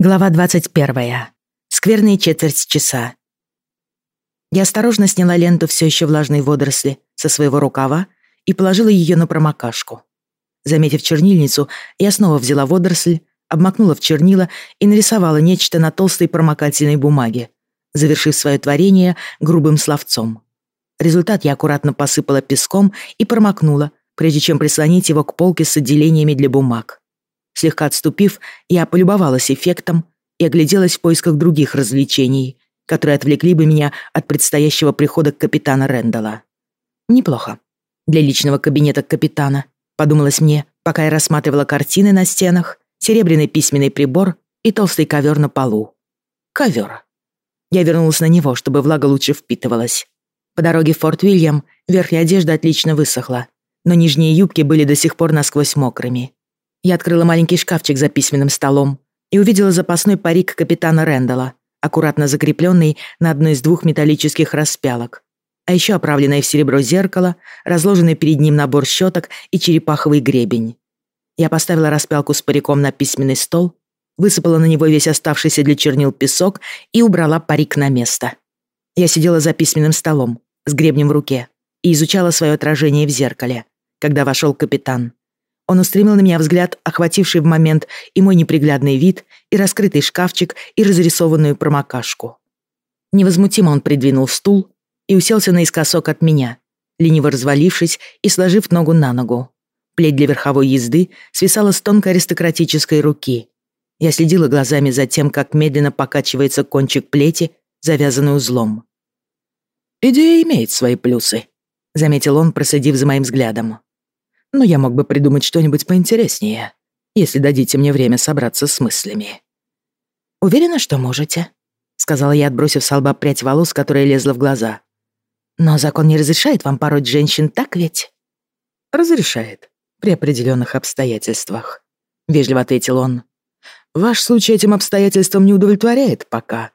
Глава 21. Скверные четверть часа. Я осторожно сняла ленту все еще влажной водоросли со своего рукава и положила ее на промокашку. Заметив чернильницу, я снова взяла водоросль, обмакнула в чернила и нарисовала нечто на толстой промокательной бумаге, завершив свое творение грубым словцом. Результат я аккуратно посыпала песком и промокнула, прежде чем прислонить его к полке с отделениями для бумаг. Слегка отступив, я полюбовалась эффектом и огляделась в поисках других развлечений, которые отвлекли бы меня от предстоящего прихода капитана Рэндалла. Неплохо. Для личного кабинета капитана, подумалось мне, пока я рассматривала картины на стенах, серебряный письменный прибор и толстый ковер на полу. Ковер. Я вернулась на него, чтобы влага лучше впитывалась. По дороге в Форт Уильям верхняя одежда отлично высохла, но нижние юбки были до сих пор насквозь мокрыми. Я открыла маленький шкафчик за письменным столом и увидела запасной парик капитана Рэндалла, аккуратно закрепленный на одной из двух металлических распялок. А еще оправленное в серебро зеркало, разложенный перед ним набор щеток и черепаховый гребень. Я поставила распялку с париком на письменный стол, высыпала на него весь оставшийся для чернил песок и убрала парик на место. Я сидела за письменным столом, с гребнем в руке, и изучала свое отражение в зеркале, когда вошел капитан. Он устремил на меня взгляд, охвативший в момент и мой неприглядный вид, и раскрытый шкафчик, и разрисованную промокашку. Невозмутимо он придвинул стул и уселся наискосок от меня, лениво развалившись и сложив ногу на ногу. Плеть для верховой езды свисала с тонкой аристократической руки. Я следила глазами за тем, как медленно покачивается кончик плети, завязанный узлом. «Идея имеет свои плюсы», — заметил он, проследив за моим взглядом но я мог бы придумать что-нибудь поинтереснее, если дадите мне время собраться с мыслями». «Уверена, что можете», — сказала я, отбросив с лба прядь волос, которая лезла в глаза. «Но закон не разрешает вам пороть женщин, так ведь?» «Разрешает, при определенных обстоятельствах», — вежливо ответил он. «Ваш случай этим обстоятельствам не удовлетворяет пока.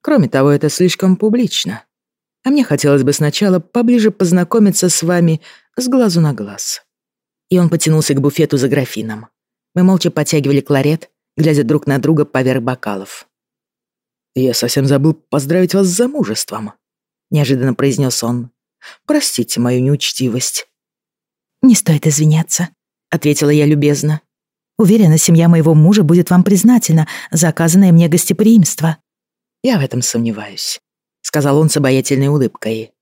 Кроме того, это слишком публично. А мне хотелось бы сначала поближе познакомиться с вами с глазу на глаз» и он потянулся к буфету за графином. Мы молча подтягивали кларет, глядя друг на друга поверх бокалов. «Я совсем забыл поздравить вас с замужеством», — неожиданно произнес он. «Простите мою неучтивость». «Не стоит извиняться», — ответила я любезно. «Уверена, семья моего мужа будет вам признательна за оказанное мне гостеприимство». «Я в этом сомневаюсь», — сказал он с обаятельной улыбкой.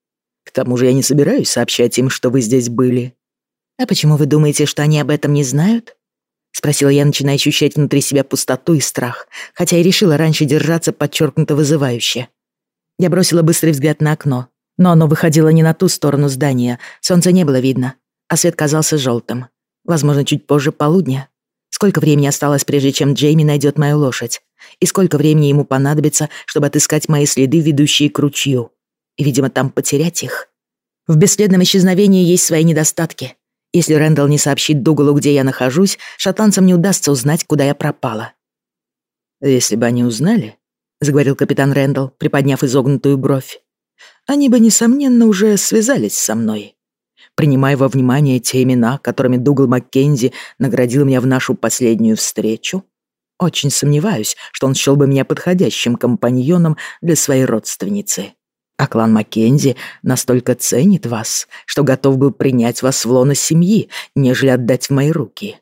«К тому же я не собираюсь сообщать им, что вы здесь были. «А почему вы думаете, что они об этом не знают?» Спросила я, начиная ощущать внутри себя пустоту и страх, хотя и решила раньше держаться подчеркнуто вызывающе. Я бросила быстрый взгляд на окно, но оно выходило не на ту сторону здания, солнца не было видно, а свет казался желтым. Возможно, чуть позже полудня. Сколько времени осталось, прежде чем Джейми найдет мою лошадь? И сколько времени ему понадобится, чтобы отыскать мои следы, ведущие к ручью? И, видимо, там потерять их? В бесследном исчезновении есть свои недостатки. Если Рэндалл не сообщит Дугалу, где я нахожусь, шотландцам не удастся узнать, куда я пропала. «Если бы они узнали», — заговорил капитан Рэндалл, приподняв изогнутую бровь, «они бы, несомненно, уже связались со мной. Принимая во внимание те имена, которыми Дугал Маккензи наградил меня в нашу последнюю встречу, очень сомневаюсь, что он счел бы меня подходящим компаньоном для своей родственницы. А клан Маккензи настолько ценит вас, что готов был принять вас в лоно семьи, нежели отдать в мои руки.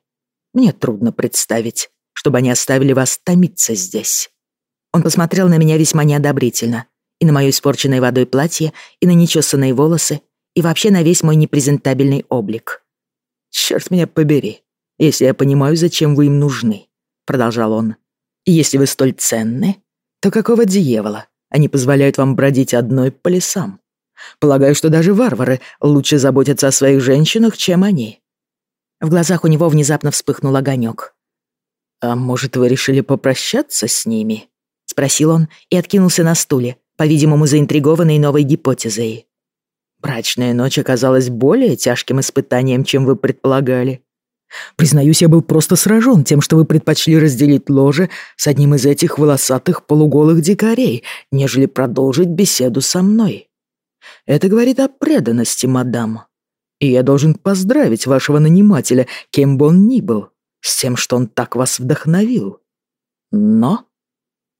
Мне трудно представить, чтобы они оставили вас томиться здесь». Он посмотрел на меня весьма неодобрительно, и на моё испорченное водой платье, и на нечесанные волосы, и вообще на весь мой непрезентабельный облик. «Чёрт меня побери, если я понимаю, зачем вы им нужны», — продолжал он. «И если вы столь ценны, то какого дьявола они позволяют вам бродить одной по лесам. Полагаю, что даже варвары лучше заботятся о своих женщинах, чем они». В глазах у него внезапно вспыхнул огонек. «А может, вы решили попрощаться с ними?» — спросил он и откинулся на стуле, по-видимому, заинтригованный новой гипотезой. «Брачная ночь оказалась более тяжким испытанием, чем вы предполагали. Признаюсь, я был просто сражен тем, что вы предпочли разделить ложе с одним из этих волосатых полуголых дикарей, нежели продолжить беседу со мной. Это говорит о преданности, мадам. И я должен поздравить вашего нанимателя, кем бы он ни был, с тем, что он так вас вдохновил. Но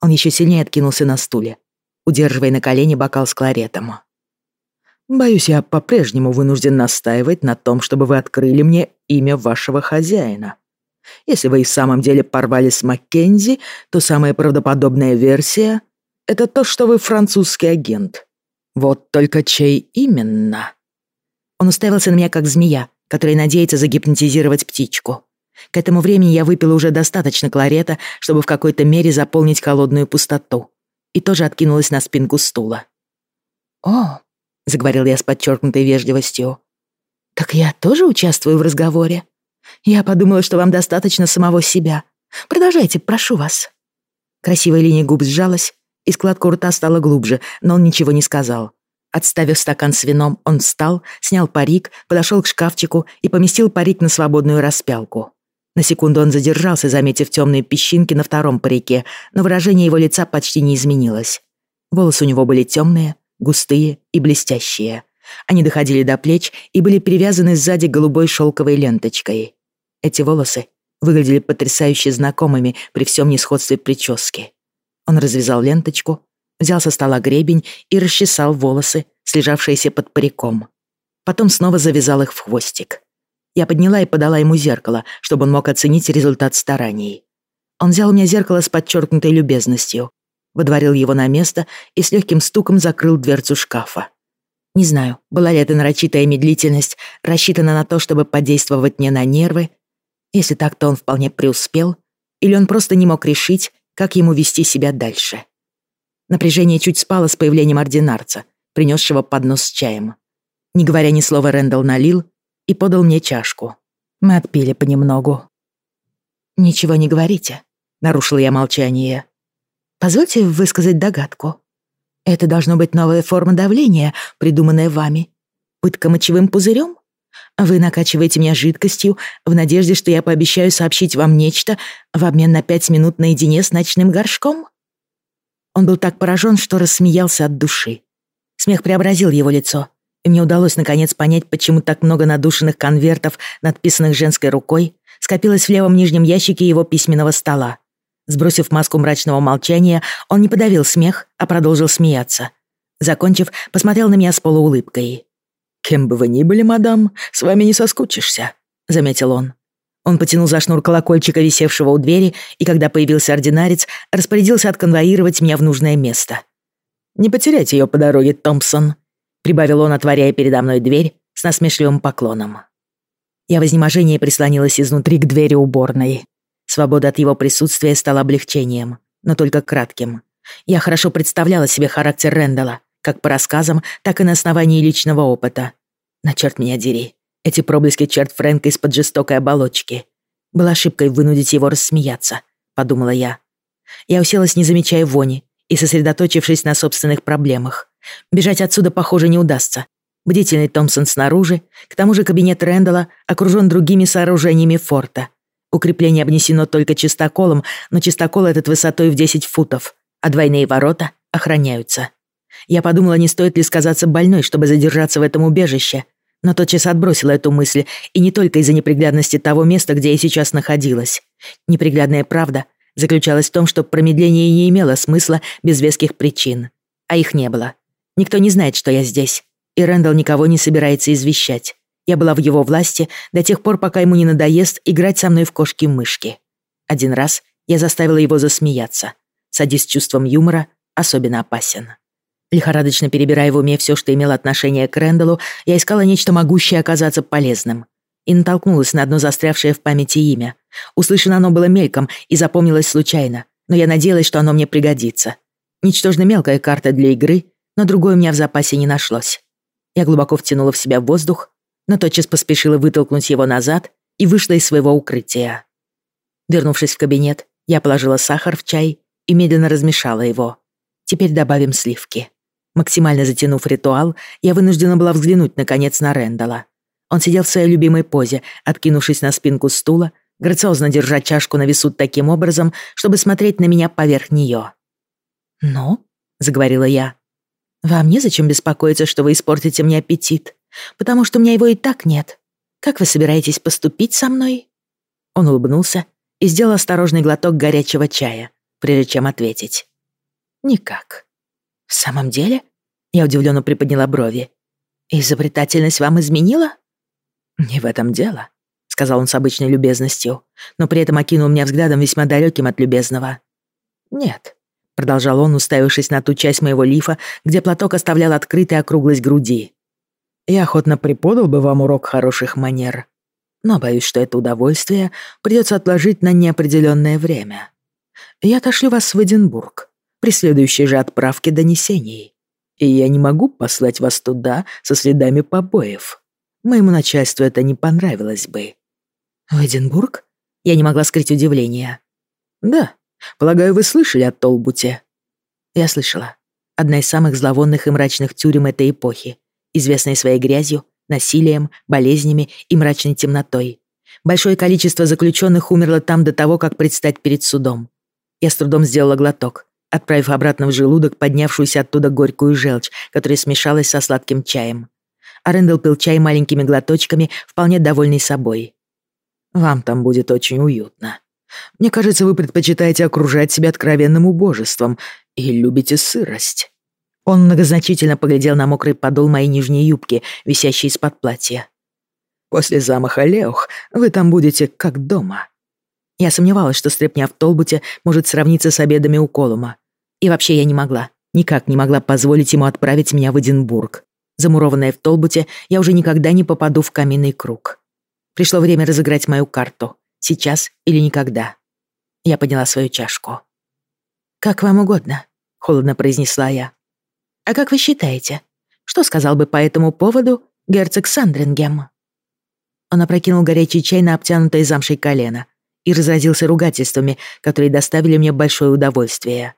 Он еще сильнее откинулся на стуле, удерживая на колени бокал с кларетом. «Боюсь, я по-прежнему вынужден настаивать на том, чтобы вы открыли мне имя вашего хозяина. Если вы и в самом деле порвали с Маккензи, то самая правдоподобная версия — это то, что вы французский агент. Вот только чей именно?» Он уставился на меня, как змея, которая надеется загипнотизировать птичку. К этому времени я выпила уже достаточно кларета, чтобы в какой-то мере заполнить холодную пустоту. И тоже откинулась на спинку стула. «О», — заговорил я с подчеркнутой вежливостью, «так я тоже участвую в разговоре? Я подумала, что вам достаточно самого себя. Продолжайте, прошу вас». Красивая линия губ сжалась, и складка рта стала глубже, но он ничего не сказал. Отставив стакан с вином, он встал, снял парик, подошел к шкафчику и поместил парик на свободную распялку. На секунду он задержался, заметив темные песчинки на втором парике, но выражение его лица почти не изменилось. Волосы у него были темные, густые и блестящие. Они доходили до плеч и были перевязаны сзади голубой шелковой ленточкой. Эти волосы выглядели потрясающе знакомыми при всем несходстве прически. Он развязал ленточку, взял со стола гребень и расчесал волосы, слежавшиеся под париком. Потом снова завязал их в хвостик. Я подняла и подала ему зеркало, чтобы он мог оценить результат стараний. Он взял у меня зеркало с подчеркнутой любезностью, водворил его на место и с легким стуком закрыл дверцу шкафа. Не знаю, была ли эта нарочитая медлительность рассчитана на то, чтобы подействовать мне на нервы. Если так, то он вполне преуспел, или он просто не мог решить, как ему вести себя дальше. Напряжение чуть спало с появлением ординарца, принесшего поднос с чаем. Не говоря ни слова, Рэндалл налил и подал мне чашку. Мы отпили понемногу. «Ничего не говорите», — нарушила я молчание. «Позвольте высказать догадку. Это должно быть новая форма давления, придуманная вами. Пытка мочевым пузырем? Вы накачиваете меня жидкостью в надежде, что я пообещаю сообщить вам нечто в обмен на пять минут наедине с ночным горшком?» Он был так поражен, что рассмеялся от души. Смех преобразил его лицо, и мне удалось наконец понять, почему так много надушенных конвертов, надписанных женской рукой, скопилось в левом нижнем ящике его письменного стола. Сбросив маску мрачного молчания, он не подавил смех, а продолжил смеяться. Закончив, посмотрел на меня с полуулыбкой. «Кем бы вы ни были, мадам, с вами не соскучишься», — заметил он. Он потянул за шнур колокольчика, висевшего у двери, и когда появился ординарец, распорядился отконвоировать меня в нужное место. «Не потеряйте ее по дороге, Томпсон», — прибавил он, отворяя передо мной дверь с насмешливым поклоном. Я в изнеможении прислонилась изнутри к двери уборной. Свобода от его присутствия стала облегчением, но только кратким. Я хорошо представляла себе характер Рэндала, как по рассказам, так и на основании личного опыта. На черт меня дери. Эти проблески черт Фрэнка из-под жестокой оболочки. Была ошибкой вынудить его рассмеяться, подумала я. Я уселась, не замечая вони, и сосредоточившись на собственных проблемах. Бежать отсюда, похоже, не удастся. Бдительный Томпсон снаружи, к тому же кабинет Рэндалла окружен другими сооружениями форта. Укрепление обнесено только чистоколом, но чистокол этот высотой в 10 футов, а двойные ворота охраняются. Я подумала, не стоит ли сказаться больной, чтобы задержаться в этом убежище, но тотчас отбросила эту мысль, и не только из-за неприглядности того места, где я сейчас находилась. Неприглядная правда заключалась в том, что промедление не имело смысла без веских причин. А их не было. Никто не знает, что я здесь. И Рэндалл никого не собирается извещать. Я была в его власти до тех пор, пока ему не надоест играть со мной в кошки-мышки. Один раз я заставила его засмеяться. Садись с чувством юмора особенно опасен. Лихорадочно перебирая в уме все, что имело отношение к Рэндаллу, я искала нечто могущее оказаться полезным. И натолкнулась на одно застрявшее в памяти имя. Услышано оно было мельком и запомнилось случайно, но я надеялась, что оно мне пригодится. Ничтожно мелкая карта для игры, но другой у меня в запасе не нашлось. Я глубоко втянула в себя воздух, но тотчас поспешила вытолкнуть его назад и вышла из своего укрытия. Вернувшись в кабинет, я положила сахар в чай и медленно размешала его. Теперь добавим сливки. Максимально затянув ритуал, я вынуждена была взглянуть, наконец, на Рэндала. Он сидел в своей любимой позе, откинувшись на спинку стула, грациозно держа чашку на весу таким образом, чтобы смотреть на меня поверх нее. «Ну?» — заговорила я. «Вам незачем беспокоиться, что вы испортите мне аппетит, потому что у меня его и так нет. Как вы собираетесь поступить со мной?» Он улыбнулся и сделал осторожный глоток горячего чая, прежде чем ответить. Никак. В самом деле? Я удивленно приподняла брови. Изобретательность вам изменила? Не в этом дело, сказал он с обычной любезностью, но при этом окинул меня взглядом весьма далеким от любезного. Нет, продолжал он, уставившись на ту часть моего лифа, где платок оставлял открытой округлость груди. Я охотно преподал бы вам урок хороших манер, но боюсь, что это удовольствие придется отложить на неопределенное время. Я отошлю вас в Эдинбург при следующей же отправке донесений, и я не могу послать вас туда со следами побоев. Моему начальству это не понравилось бы». «В Эдинбург?» Я не могла скрыть удивление. «Да, полагаю, вы слышали о Толбуте?» Я слышала. Одна из самых зловонных и мрачных тюрем этой эпохи, известная своей грязью, насилием, болезнями и мрачной темнотой. Большое количество заключенных умерло там до того, как предстать перед судом. Я с трудом сделала глоток, отправив обратно в желудок поднявшуюся оттуда горькую желчь, которая смешалась со сладким чаем. А Рэндалл пил чай маленькими глоточками, вполне довольный собой. «Вам там будет очень уютно. Мне кажется, вы предпочитаете окружать себя откровенным убожеством и любите сырость». Он многозначительно поглядел на мокрый подол моей нижней юбки, висящей из-под платья. «После замаха Леух вы там будете как дома». Я сомневалась, что стряпня в Толбуте может сравниться с обедами у Колума. И вообще я не могла, никак не могла позволить ему отправить меня в Эдинбург. Замурованная в Толбуте, я уже никогда не попаду в каменный круг. Пришло время разыграть мою карту. Сейчас или никогда. Я подняла свою чашку. «Как вам угодно», — холодно произнесла я. А как вы считаете, что сказал бы по этому поводу герцог Сандрингем?» Он опрокинул горячий чай на обтянутое замшей колено и разразился ругательствами, которые доставили мне большое удовольствие.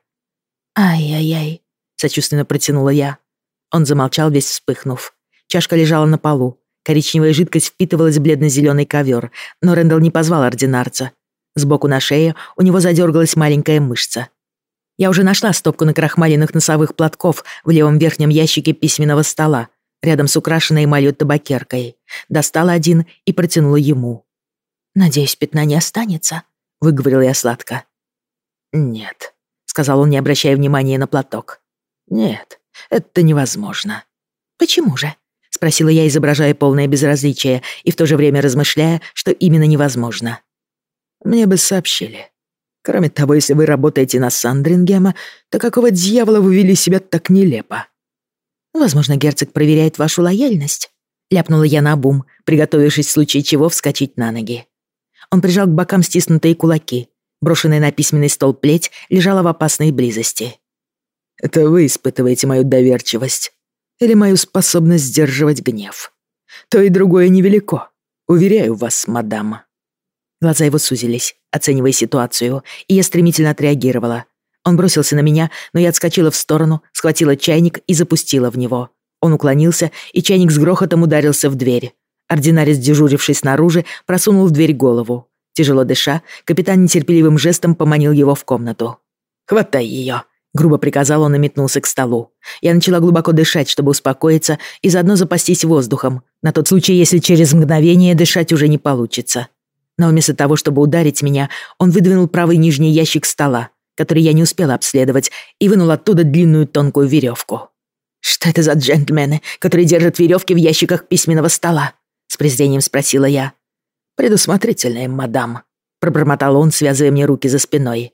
«Ай-яй-яй», — сочувственно протянула я. Он замолчал, весь вспыхнув. Чашка лежала на полу. Коричневая жидкость впитывалась в бледно-зеленый ковер, но Рэндалл не позвал ординарца. Сбоку на шее у него задергалась маленькая мышца. Я уже нашла стопку накрахмаленных носовых платков в левом верхнем ящике письменного стола, рядом с украшенной эмалью табакеркой. Достала один и протянула ему. «Надеюсь, пятна не останется», — выговорила я сладко. «Нет», — сказал он, не обращая внимания на платок. «Нет, это невозможно». «Почему же?» — спросила я, изображая полное безразличие и в то же время размышляя, что именно невозможно. «Мне бы сообщили», Кроме того, если вы работаете на Сандрингема, то какого дьявола вы вели себя так нелепо?» «Возможно, герцог проверяет вашу лояльность», — ляпнула я на бум, приготовившись в случае чего вскочить на ноги. Он прижал к бокам стиснутые кулаки. Брошенная на письменный стол плеть лежала в опасной близости. «Это вы испытываете мою доверчивость или мою способность сдерживать гнев. То и другое невелико. Уверяю вас, мадам». Глаза его сузились, оценивая ситуацию, и я стремительно отреагировала. Он бросился на меня, но я отскочила в сторону, схватила чайник и запустила в него. Он уклонился, и чайник с грохотом ударился в дверь. Ординарец, дежуривший снаружи, просунул в дверь голову. Тяжело дыша, капитан нетерпеливым жестом поманил его в комнату. «Хватай ее!» — грубо приказал он и метнулся к столу. Я начала глубоко дышать, чтобы успокоиться и заодно запастись воздухом, на тот случай, если через мгновение дышать уже не получится. Но вместо того, чтобы ударить меня, он выдвинул правый нижний ящик стола, который я не успела обследовать, и вынул оттуда длинную тонкую веревку. «Что это за джентльмены, которые держат веревки в ящиках письменного стола?» — с презрением спросила я. «Предусмотрительная, мадам», — пробормотал он, связывая мне руки за спиной.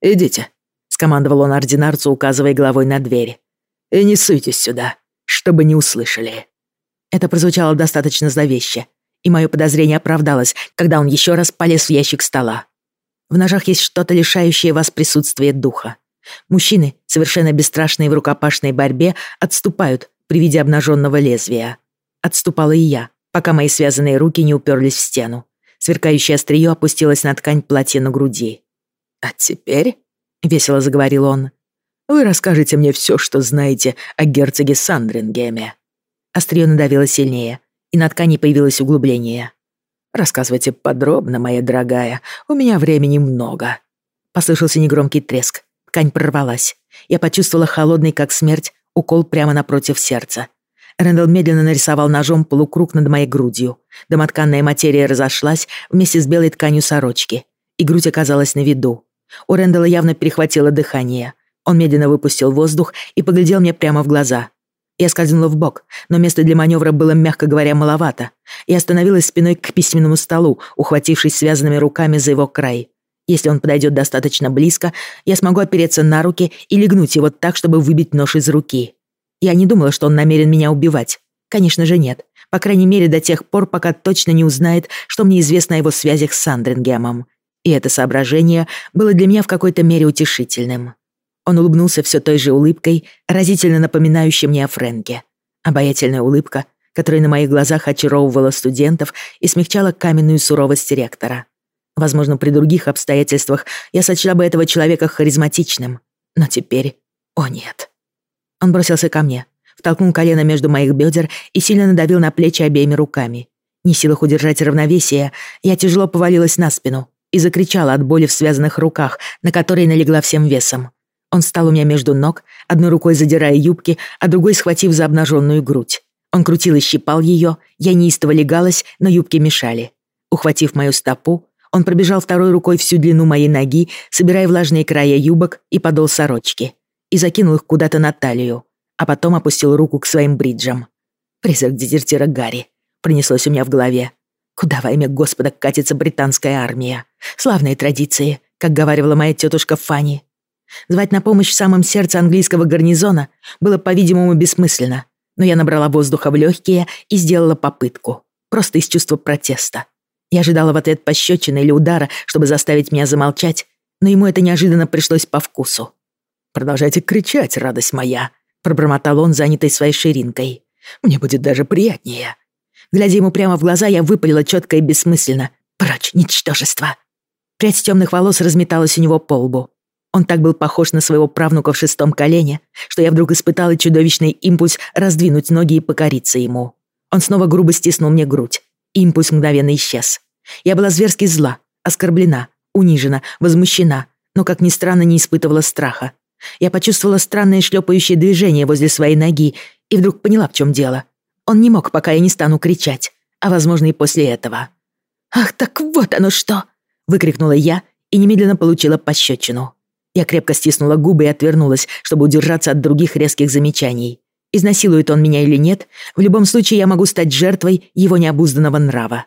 «Идите», — скомандовал он ординарцу, указывая головой на дверь. «И не суйтесь сюда, чтобы не услышали». Это прозвучало достаточно зловеще, и мое подозрение оправдалось, когда он еще раз полез в ящик стола. В ножах есть что-то, лишающее вас присутствия духа. Мужчины, совершенно бесстрашные в рукопашной борьбе, отступают при виде обнаженного лезвия. Отступала и я, пока мои связанные руки не уперлись в стену. Сверкающее острие опустилось на ткань платья на груди. «А теперь», — весело заговорил он, — «вы расскажете мне все, что знаете о герцоге Сандрингеме». Острие надавило сильнее, и на ткани появилось углубление. «Рассказывайте подробно, моя дорогая, у меня времени много». Послышался негромкий треск, ткань прорвалась. Я почувствовала холодный, как смерть, укол прямо напротив сердца. Рэндалл медленно нарисовал ножом полукруг над моей грудью. Домотканная материя разошлась вместе с белой тканью сорочки, и грудь оказалась на виду. У Рэндалла явно перехватило дыхание. Он медленно выпустил воздух и поглядел мне прямо в глаза. Я скользнула в бок, но места для маневра было, мягко говоря, маловато, и остановилась спиной к письменному столу, ухватившись связанными руками за его край. Если он подойдет достаточно близко, я смогу опереться на руки и легнуть его так, чтобы выбить нож из руки. Я не думала, что он намерен меня убивать. Конечно же, нет. По крайней мере, до тех пор, пока точно не узнает, что мне известно о его связях с Сандрингемом. И это соображение было для меня в какой-то мере утешительным. Он улыбнулся все той же улыбкой, разительно напоминающей мне о Фрэнке. Обаятельная улыбка, которая на моих глазах очаровывала студентов и смягчала каменную суровость ректора. Возможно, при других обстоятельствах я сочла бы этого человека харизматичным. Но теперь... О, нет. Он бросился ко мне, втолкнул колено между моих бедер и сильно надавил на плечи обеими руками. Не силах удержать равновесие, я тяжело повалилась на спину и закричала от боли в связанных руках, на которые налегла всем весом. Он встал у меня между ног, одной рукой задирая юбки, а другой схватив за обнаженную грудь. Он крутил и щипал ее, я неистово легалась, но юбки мешали. Ухватив мою стопу, он пробежал второй рукой всю длину моей ноги, собирая влажные края юбок и подол сорочки, и закинул их куда-то на талию, а потом опустил руку к своим бриджам. Призрак дезертира Гарри пронеслось у меня в голове. Куда во имя Господа катится британская армия? Славные традиции, как говорила моя тетушка Фанни. Звать на помощь в самом сердце английского гарнизона было, по-видимому, бессмысленно, но я набрала воздуха в легкие и сделала попытку, просто из чувства протеста. Я ожидала в ответ пощечины или удара, чтобы заставить меня замолчать, но ему это неожиданно пришлось по вкусу. «Продолжайте кричать, радость моя», — пробормотал он, занятый своей ширинкой. «Мне будет даже приятнее». Глядя ему прямо в глаза, я выпалила четко и бессмысленно. «Прочь, ничтожество!» Прядь темных волос разметалась у него по лбу. Он так был похож на своего правнука в шестом колене, что я вдруг испытала чудовищный импульс раздвинуть ноги и покориться ему. Он снова грубо стиснул мне грудь. Импульс мгновенно исчез. Я была зверски зла, оскорблена, унижена, возмущена, но, как ни странно, не испытывала страха. Я почувствовала странное шлепающее движение возле своей ноги и вдруг поняла, в чем дело. Он не мог, пока я не стану кричать, а, возможно, и после этого. «Ах, так вот оно что!» — выкрикнула я и немедленно получила пощечину. Я крепко стиснула губы и отвернулась, чтобы удержаться от других резких замечаний. Изнасилует он меня или нет, в любом случае я могу стать жертвой его необузданного нрава.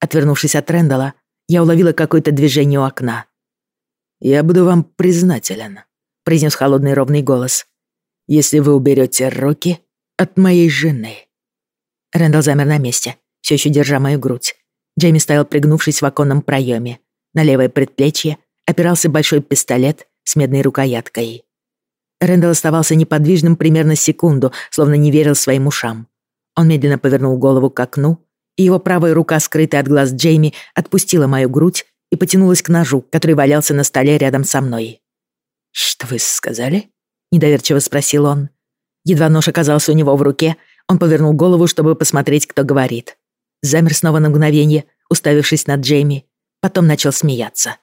Отвернувшись от Рэндала, я уловила какое-то движение у окна. «Я буду вам признателен», — произнес холодный ровный голос, «если вы уберете руки от моей жены». Рэндалл замер на месте, все еще держа мою грудь. Джейми стоял пригнувшись в оконном проеме. На левое предплечье опирался большой пистолет с медной рукояткой. Рэндалл оставался неподвижным примерно секунду, словно не верил своим ушам. Он медленно повернул голову к окну, и его правая рука, скрытая от глаз Джейми, отпустила мою грудь и потянулась к ножу, который валялся на столе рядом со мной. «Что вы сказали?» — недоверчиво спросил он. Едва нож оказался у него в руке, он повернул голову, чтобы посмотреть, кто говорит. Замер снова на мгновение, уставившись на Джейми, потом начал смеяться.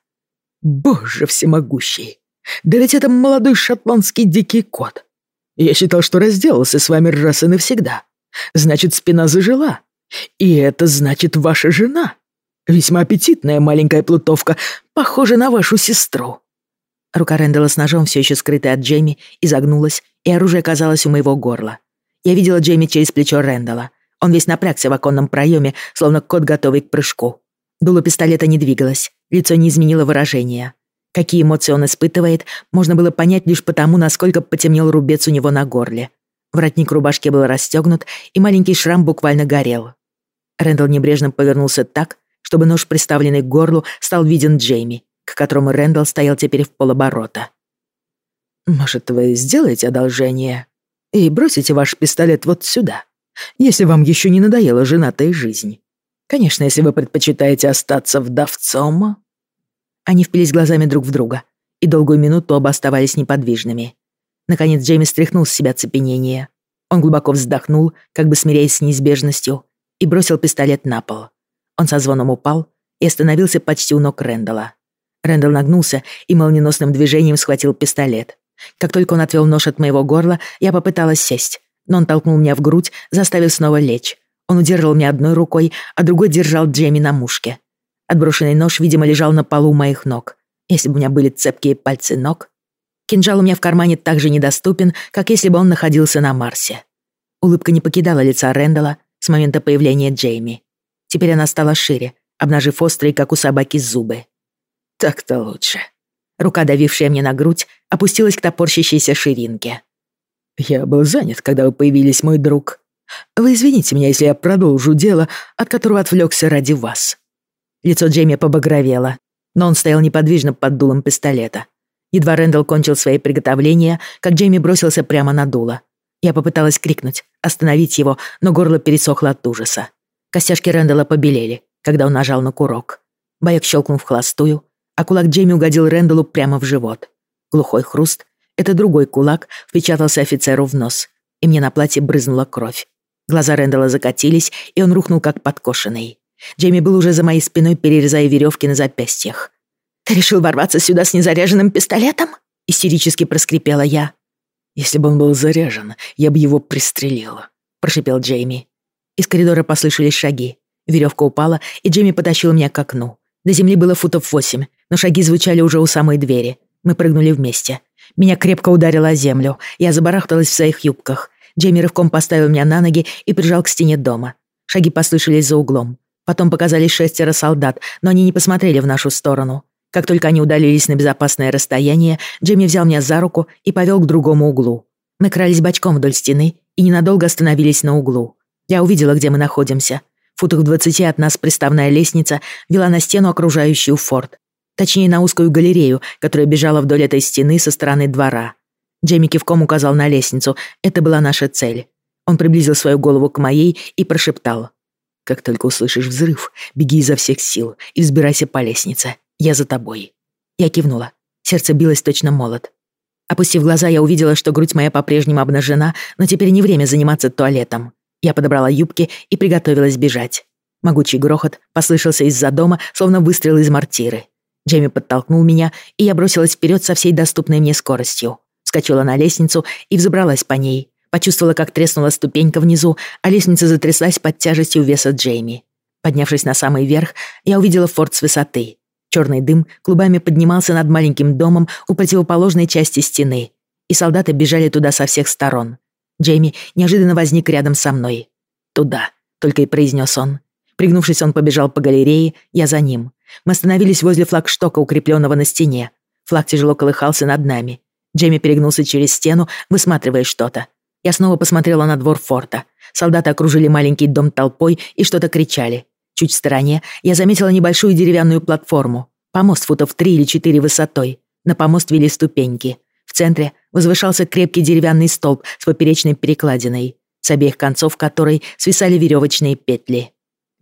«Боже всемогущий! Да ведь это молодой шотландский дикий кот. Я считал, что разделался с вами раз и навсегда. Значит, спина зажила. И это значит ваша жена. Весьма аппетитная маленькая плутовка, похожа на вашу сестру». Рука Рэндала с ножом, все еще скрытая от Джейми, изогнулась, и оружие оказалось у моего горла. Я видела Джейми через плечо Рэндала. Он весь напрягся в оконном проеме, словно кот, готовый к прыжку. Дуло пистолета не двигалось, лицо не изменило выражения. Какие эмоции он испытывает, можно было понять лишь потому, насколько потемнел рубец у него на горле. Воротник рубашки был расстегнут, и маленький шрам буквально горел. Рэндалл небрежно повернулся так, чтобы нож, приставленный к горлу, стал виден Джейми, к которому Рэндалл стоял теперь в полоборота. «Может, вы сделаете одолжение и бросите ваш пистолет вот сюда, если вам еще не надоела женатая жизнь? Конечно, если вы предпочитаете остаться вдовцом...» Они впились глазами друг в друга, и долгую минуту оба оставались неподвижными. Наконец Джейми стряхнул с себя цепенение. Он глубоко вздохнул, как бы смиряясь с неизбежностью, и бросил пистолет на пол. Он со звоном упал и остановился почти у ног Рэндала. Рэндалл нагнулся и молниеносным движением схватил пистолет. Как только он отвел нож от моего горла, я попыталась сесть, но он толкнул меня в грудь, заставив снова лечь. Он удерживал меня одной рукой, а другой держал Джейми на мушке. Отброшенный нож, видимо, лежал на полу у моих ног. Если бы у меня были цепкие пальцы ног... Кинжал у меня в кармане так же недоступен, как если бы он находился на Марсе. Улыбка не покидала лица Рэндала с момента появления Джейми. Теперь она стала шире, обнажив острые, как у собаки, зубы. «Так-то лучше». Рука, давившая мне на грудь, опустилась к топорщащейся ширинке. «Я был занят, когда вы появились, мой друг. Вы извините меня, если я продолжу дело, от которого отвлекся ради вас». Лицо Джейми побагровело, но он стоял неподвижно под дулом пистолета. Едва Рэндалл кончил свои приготовления, как Джейми бросился прямо на дуло. Я попыталась крикнуть, остановить его, но горло пересохло от ужаса. Костяшки Рэндалла побелели, когда он нажал на курок. Боек щелкнул в холостую, а кулак Джейми угодил Рэндаллу прямо в живот. Глухой хруст, это другой кулак, впечатался офицеру в нос, и мне на платье брызнула кровь. Глаза Рэндалла закатились, и он рухнул как подкошенный. Джейми был уже за моей спиной, перерезая веревки на запястьях. «Ты решил ворваться сюда с незаряженным пистолетом?» — истерически проскрипела я. «Если бы он был заряжен, я бы его пристрелила», — прошипел Джейми. Из коридора послышались шаги. Веревка упала, и Джейми потащил меня к окну. До земли было футов восемь, но шаги звучали уже у самой двери. Мы прыгнули вместе. Меня крепко ударило о землю. Я забарахталась в своих юбках. Джейми рывком поставил меня на ноги и прижал к стене дома. Шаги послышались за углом. Потом показались шестеро солдат, но они не посмотрели в нашу сторону. Как только они удалились на безопасное расстояние, Джейми взял меня за руку и повел к другому углу. Мы крались бочком вдоль стены и ненадолго остановились на углу. Я увидела, где мы находимся. В футах в двадцати от нас приставная лестница вела на стену, окружающую форт. Точнее, на узкую галерею, которая бежала вдоль этой стены со стороны двора. Джейми кивком указал на лестницу. Это была наша цель. Он приблизил свою голову к моей и прошептал. «Как только услышишь взрыв, беги изо всех сил и взбирайся по лестнице. Я за тобой». Я кивнула. Сердце билось точно молот. Опустив глаза, я увидела, что грудь моя по-прежнему обнажена, но теперь не время заниматься туалетом. Я подобрала юбки и приготовилась бежать. Могучий грохот послышался из-за дома, словно выстрел из мортиры. Джейми подтолкнул меня, и я бросилась вперед со всей доступной мне скоростью. Скочила на лестницу и взобралась по ней. Почувствовала, как треснула ступенька внизу, а лестница затряслась под тяжестью веса Джейми. Поднявшись на самый верх, я увидела форт с высоты. Черный дым клубами поднимался над маленьким домом у противоположной части стены, и солдаты бежали туда со всех сторон. Джейми неожиданно возник рядом со мной. «Туда», — только и произнес он. Пригнувшись, он побежал по галерее, я за ним. Мы остановились возле флагштока, укрепленного на стене. Флаг тяжело колыхался над нами. Джейми перегнулся через стену, высматривая что-то. Я снова посмотрела на двор форта. Солдаты окружили маленький дом толпой и что-то кричали. Чуть в стороне я заметила небольшую деревянную платформу. Помост футов три или четыре высотой. На помост вели ступеньки. В центре возвышался крепкий деревянный столб с поперечной перекладиной, с обеих концов которой свисали веревочные петли.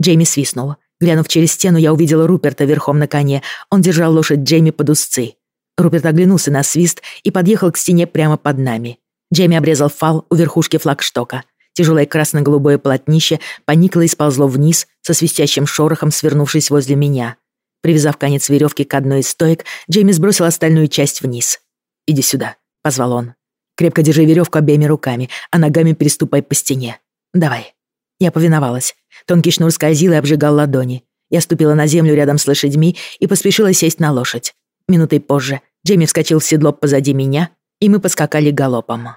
Джейми свистнул. Глянув через стену, я увидела Руперта верхом на коне. Он держал лошадь Джейми под узцы. Руперт оглянулся на свист и подъехал к стене прямо под нами. Джейми обрезал фал у верхушки флагштока. Тяжелое красно-голубое полотнище поникло и сползло вниз, со свистящим шорохом свернувшись возле меня. Привязав конец веревки к одной из стоек, Джейми сбросил остальную часть вниз. «Иди сюда», — позвал он. «Крепко держи веревку обеими руками, а ногами переступай по стене. Давай». Я повиновалась. Тонкий шнур скользил и обжигал ладони. Я ступила на землю рядом с лошадьми и поспешила сесть на лошадь. Минутой позже Джейми вскочил в седло позади меня, и мы поскакали галопом.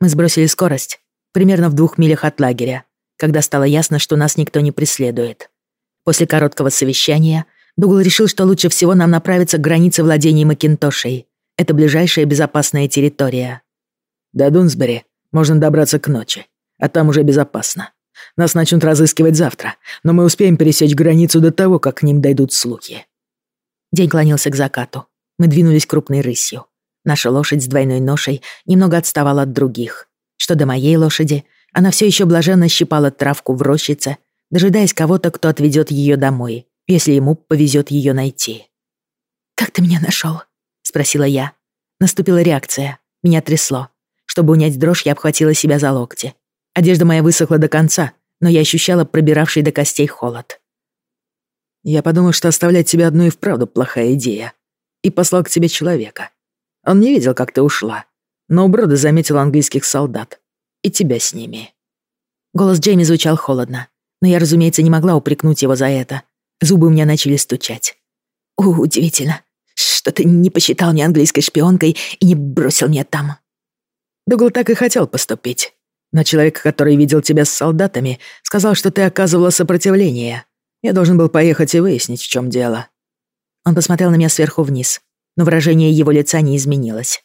Мы сбросили скорость примерно в двух милях от лагеря, когда стало ясно, что нас никто не преследует. После короткого совещания Дугл решил, что лучше всего нам направиться к границе владений Макинтошей. Это ближайшая безопасная территория. До Дунсбери можно добраться к ночи, а там уже безопасно. Нас начнут разыскивать завтра, но мы успеем пересечь границу до того, как к ним дойдут слухи. День клонился к закату. Мы двинулись крупной рысью. Наша лошадь с двойной ношей немного отставала от других. Что до моей лошади, она все еще блаженно щипала травку в рощице, дожидаясь кого-то, кто отведет ее домой, если ему повезет ее найти. «Как ты меня нашел? спросила я. Наступила реакция. Меня трясло. Чтобы унять дрожь, я обхватила себя за локти. Одежда моя высохла до конца, но я ощущала пробиравший до костей холод. Я подумал, что оставлять тебя одну и вправду плохая идея. И послал к тебе человека. Он не видел, как ты ушла но у Брода заметил английских солдат. И тебя с ними. Голос Джейми звучал холодно, но я, разумеется, не могла упрекнуть его за это. Зубы у меня начали стучать. «Удивительно. что ты не посчитал меня английской шпионкой и не бросил меня там». Дугл так и хотел поступить. Но человек, который видел тебя с солдатами, сказал, что ты оказывала сопротивление. Я должен был поехать и выяснить, в чем дело. Он посмотрел на меня сверху вниз, но выражение его лица не изменилось.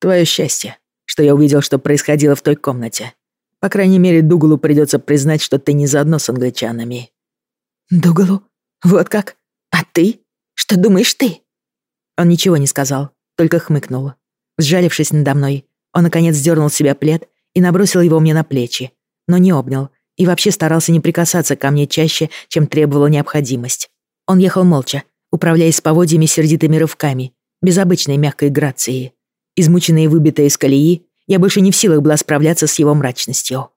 Твое счастье, что я увидел, что происходило в той комнате. По крайней мере, Дугалу придется признать, что ты не заодно с англичанами. Дугалу? Вот как? А ты? Что думаешь ты? Он ничего не сказал, только хмыкнул. Сжалившись надо мной, он наконец сдернул с себя плед и набросил его мне на плечи, но не обнял и вообще старался не прикасаться ко мне чаще, чем требовала необходимость. Он ехал молча, управляясь поводьями сердитыми рывками, без обычной мягкой грации. Измученная и выбитая из колеи, я больше не в силах была справляться с его мрачностью.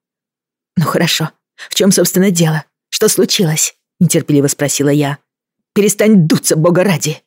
«Ну хорошо, в чем, собственно, дело? Что случилось?» — нетерпеливо спросила я. «Перестань дуться, бога ради!»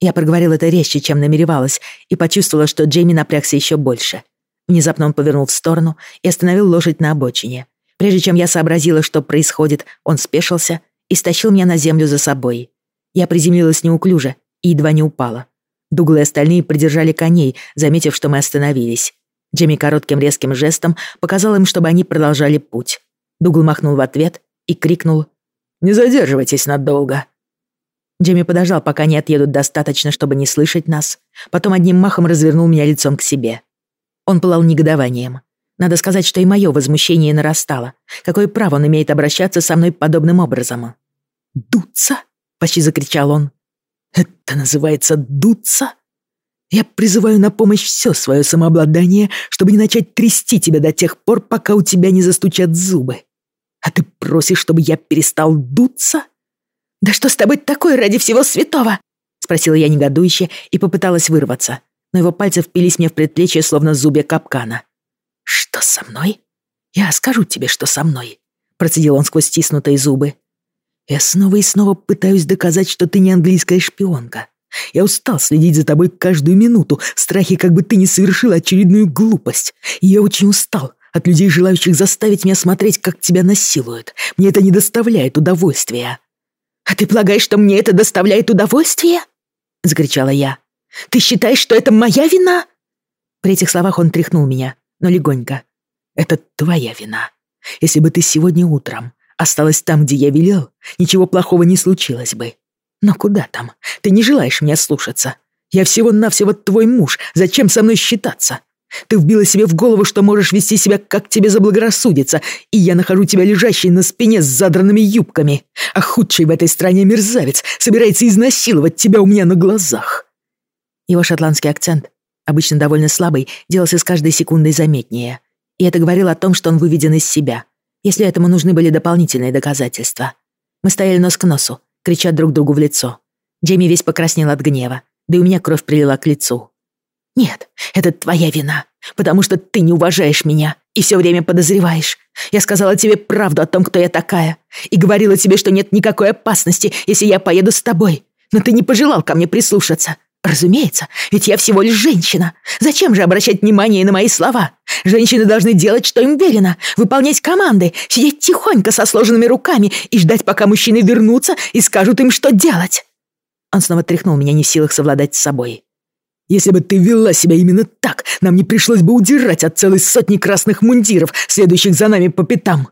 Я проговорила это резче, чем намеревалась, и почувствовала, что Джейми напрягся еще больше. Внезапно он повернул в сторону и остановил лошадь на обочине. Прежде чем я сообразила, что происходит, он спешился и стащил меня на землю за собой. Я приземлилась неуклюже и едва не упала. Дугл и остальные придержали коней, заметив, что мы остановились. Джейми коротким резким жестом показал им, чтобы они продолжали путь. Дугл махнул в ответ и крикнул «Не задерживайтесь надолго». Джейми подождал, пока они отъедут достаточно, чтобы не слышать нас. Потом одним махом развернул меня лицом к себе. Он пылал негодованием. Надо сказать, что и мое возмущение нарастало. Какое право он имеет обращаться со мной подобным образом? «Дуться?» — почти закричал он. «Это называется дуться?» Я призываю на помощь все свое самообладание, чтобы не начать трясти тебя до тех пор, пока у тебя не застучат зубы. А ты просишь, чтобы я перестал дуться? Да что с тобой такое ради всего святого? Спросила я негодующе и попыталась вырваться но его пальцы впились мне в предплечье, словно зубья капкана. «Что со мной? Я скажу тебе, что со мной», — процедил он сквозь стиснутые зубы. «Я снова и снова пытаюсь доказать, что ты не английская шпионка. Я устал следить за тобой каждую минуту, в страхе, как бы ты не совершила очередную глупость. И я очень устал от людей, желающих заставить меня смотреть, как тебя насилуют. Мне это не доставляет удовольствия». «А ты полагаешь, что мне это доставляет удовольствие?» — закричала я. Ты считаешь, что это моя вина?» При этих словах он тряхнул меня, но легонько. «Это твоя вина. Если бы ты сегодня утром осталась там, где я велел, ничего плохого не случилось бы. Но куда там? Ты не желаешь меня слушаться. Я всего-навсего твой муж. Зачем со мной считаться? Ты вбила себе в голову, что можешь вести себя, как тебе заблагорассудится, и я нахожу тебя лежащей на спине с задранными юбками. А худший в этой стране мерзавец собирается изнасиловать тебя у меня на глазах. Его шотландский акцент, обычно довольно слабый, делался с каждой секундой заметнее. И это говорило о том, что он выведен из себя, если этому нужны были дополнительные доказательства. Мы стояли нос к носу, крича друг другу в лицо. Джейми весь покраснел от гнева, да и у меня кровь прилила к лицу. «Нет, это твоя вина, потому что ты не уважаешь меня и все время подозреваешь. Я сказала тебе правду о том, кто я такая, и говорила тебе, что нет никакой опасности, если я поеду с тобой, но ты не пожелал ко мне прислушаться, Разумеется, ведь я всего лишь женщина. Зачем же обращать внимание на мои слова? Женщины должны делать, что им велено, выполнять команды, сидеть тихонько со сложенными руками и ждать, пока мужчины вернутся и скажут им, что делать. Он снова тряхнул меня не в силах совладать с собой. Если бы ты вела себя именно так, нам не пришлось бы удирать от целой сотни красных мундиров, следующих за нами по пятам.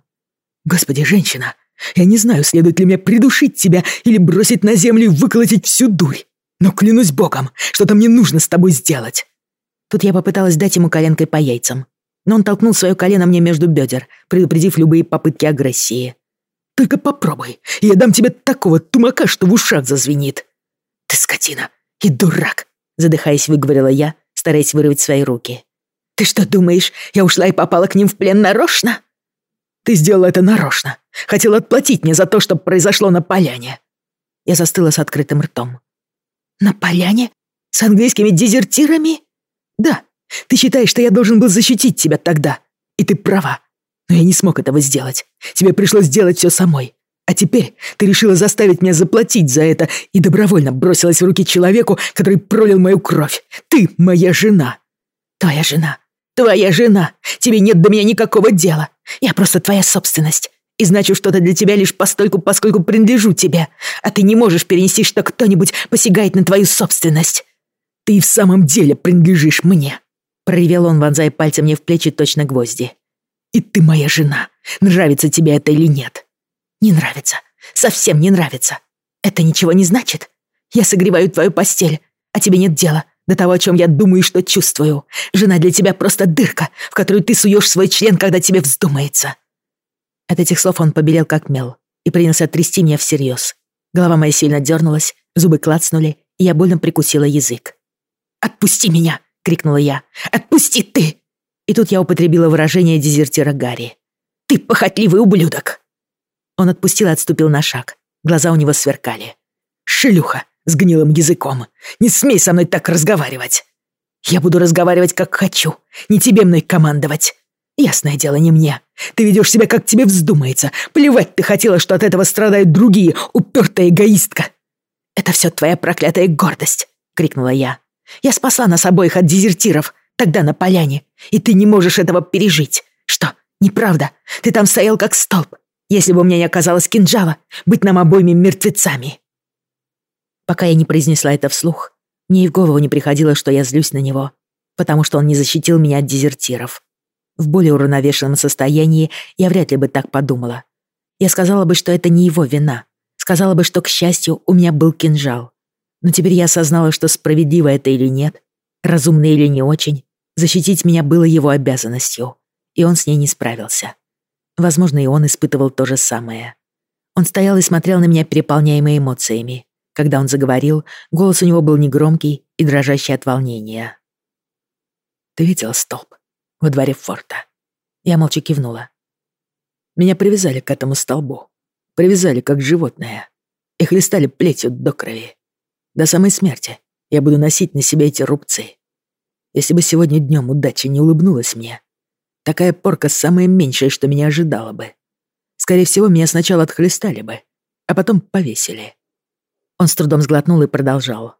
Господи, женщина, я не знаю, следует ли мне придушить тебя или бросить на землю и выколотить всю дурь. Но клянусь богом, что-то мне нужно с тобой сделать. Тут я попыталась дать ему коленкой по яйцам, но он толкнул свое колено мне между бедер, предупредив любые попытки агрессии. «Только попробуй, и я дам тебе такого тумака, что в ушах зазвенит». «Ты скотина и дурак», — задыхаясь, выговорила я, стараясь вырвать свои руки. «Ты что думаешь, я ушла и попала к ним в плен нарочно?» «Ты сделала это нарочно. Хотела отплатить мне за то, что произошло на поляне». Я застыла с открытым ртом. «На поляне? С английскими дезертирами?» «Да. Ты считаешь, что я должен был защитить тебя тогда. И ты права. Но я не смог этого сделать. Тебе пришлось сделать все самой. А теперь ты решила заставить меня заплатить за это и добровольно бросилась в руки человеку, который пролил мою кровь. Ты моя жена». «Твоя жена. Твоя жена. Тебе нет до меня никакого дела. Я просто твоя собственность. И значу что-то для тебя лишь постольку, поскольку принадлежу тебе, а ты не можешь перенести, что кто-нибудь посягает на твою собственность. Ты в самом деле принадлежишь мне, проревел он, вонзая пальцем мне в плечи точно гвозди. И ты моя жена. Нравится тебе это или нет? Не нравится. Совсем не нравится. Это ничего не значит. Я согреваю твою постель, а тебе нет дела до того, о чем я думаю и что чувствую. Жена для тебя просто дырка, в которую ты суешь свой член, когда тебе вздумается». От этих слов он побелел как мел и принялся трясти меня всерьез. Голова моя сильно дернулась, зубы клацнули, и я больно прикусила язык. «Отпусти меня!» — крикнула я. «Отпусти ты!» И тут я употребила выражение дезертира Гарри. «Ты похотливый ублюдок!» Он отпустил и отступил на шаг. Глаза у него сверкали. «Шлюха! с гнилым языком. Не смей со мной так разговаривать. Я буду разговаривать, как хочу. Не тебе мной командовать. Ясное дело, не мне. Ты ведешь себя, как тебе вздумается. Плевать ты хотела, что от этого страдают другие, упертая эгоистка. Это все твоя проклятая гордость, крикнула я. Я спасла нас обоих от дезертиров, тогда на поляне, и ты не можешь этого пережить. Что, неправда? Ты там стоял как столб. Если бы у меня не оказалось кинжала, быть нам обоими мертвецами. Пока я не произнесла это вслух, мне и в голову не приходило, что я злюсь на него, потому что он не защитил меня от дезертиров. В более уравновешенном состоянии я вряд ли бы так подумала. Я сказала бы, что это не его вина. Сказала бы, что, к счастью, у меня был кинжал. Но теперь я осознала, что справедливо это или нет, разумно или не очень, защитить меня было его обязанностью, и он с ней не справился. Возможно, и он испытывал то же самое. Он стоял и смотрел на меня, переполняемый эмоциями. Когда он заговорил, голос у него был негромкий и дрожащий от волнения. «Ты видел столб во дворе форта?» Я молча кивнула. Меня привязали к этому столбу. Привязали, как животное. И хлестали плетью до крови. До самой смерти я буду носить на себе эти рубцы. Если бы сегодня днем удача не улыбнулась мне, такая порка самая меньшая, что меня ожидала бы. Скорее всего, меня сначала отхлестали бы, а потом повесили. Он с трудом сглотнул и продолжал.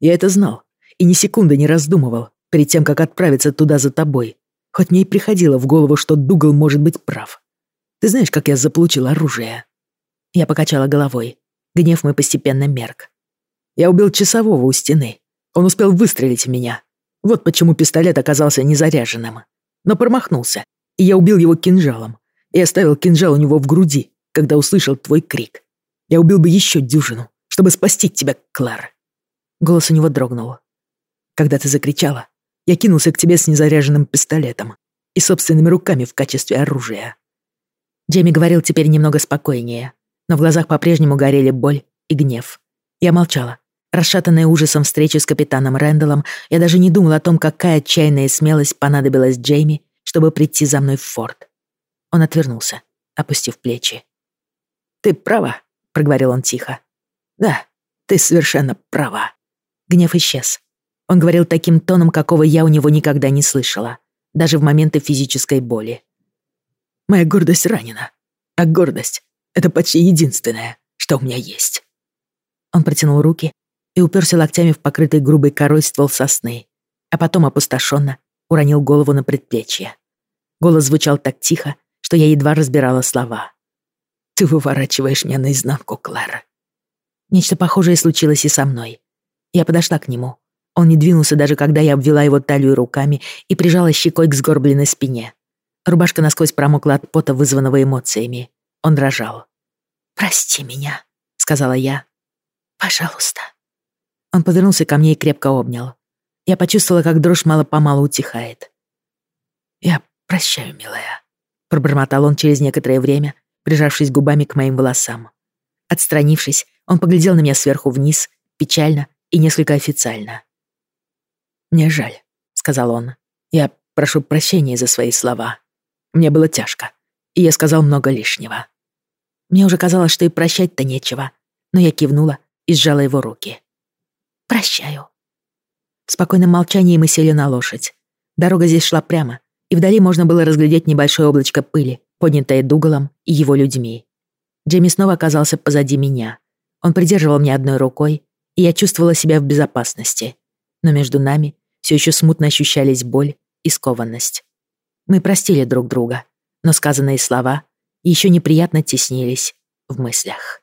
«Я это знал и ни секунды не раздумывал перед тем, как отправиться туда за тобой, хоть мне и приходило в голову, что Дугал может быть прав. Ты знаешь, как я заполучил оружие?» Я покачала головой. Гнев мой постепенно мерк. Я убил часового у стены. Он успел выстрелить в меня. Вот почему пистолет оказался незаряженным. Но промахнулся, и я убил его кинжалом. И оставил кинжал у него в груди, когда услышал твой крик. Я убил бы еще дюжину, чтобы спасти тебя, Клар». Голос у него дрогнул. «Когда ты закричала, я кинулся к тебе с незаряженным пистолетом и собственными руками в качестве оружия». Джейми говорил теперь немного спокойнее, но в глазах по-прежнему горели боль и гнев. Я молчала. Расшатанная ужасом встречи с капитаном Рэндаллом, я даже не думала о том, какая отчаянная смелость понадобилась Джейми, чтобы прийти за мной в форт. Он отвернулся, опустив плечи. «Ты права», — проговорил он тихо. Да, ты совершенно права. Гнев исчез. Он говорил таким тоном, какого я у него никогда не слышала, даже в моменты физической боли. Моя гордость ранена, а гордость — это почти единственное, что у меня есть. Он протянул руки и уперся локтями в покрытый грубой корой ствол сосны, а потом опустошенно уронил голову на предплечье. Голос звучал так тихо, что я едва разбирала слова. «Ты выворачиваешь меня наизнанку, Клара. Нечто похожее случилось и со мной. Я подошла к нему. Он не двинулся даже когда я обвела его талию руками и прижала щекой к сгорбленной спине. Рубашка насквозь промокла от пота, вызванного эмоциями. Он дрожал. «Прости меня», — сказала я. «Пожалуйста». Он повернулся ко мне и крепко обнял. Я почувствовала, как дрожь мало-помалу утихает. «Я прощаю, милая», — пробормотал он через некоторое время, прижавшись губами к моим волосам. Отстранившись, он поглядел на меня сверху вниз, печально и несколько официально. «Мне жаль», — сказал он. «Я прошу прощения за свои слова. Мне было тяжко, и я сказал много лишнего». Мне уже казалось, что и прощать-то нечего, но я кивнула и сжала его руки. «Прощаю». В спокойном молчании мы сели на лошадь. Дорога здесь шла прямо, и вдали можно было разглядеть небольшое облачко пыли, поднятое Дугалом и его людьми. Джейми снова оказался позади меня. Он придерживал меня одной рукой, и я чувствовала себя в безопасности. Но между нами все еще смутно ощущались боль и скованность. Мы простили друг друга, но сказанные слова еще неприятно теснились в мыслях.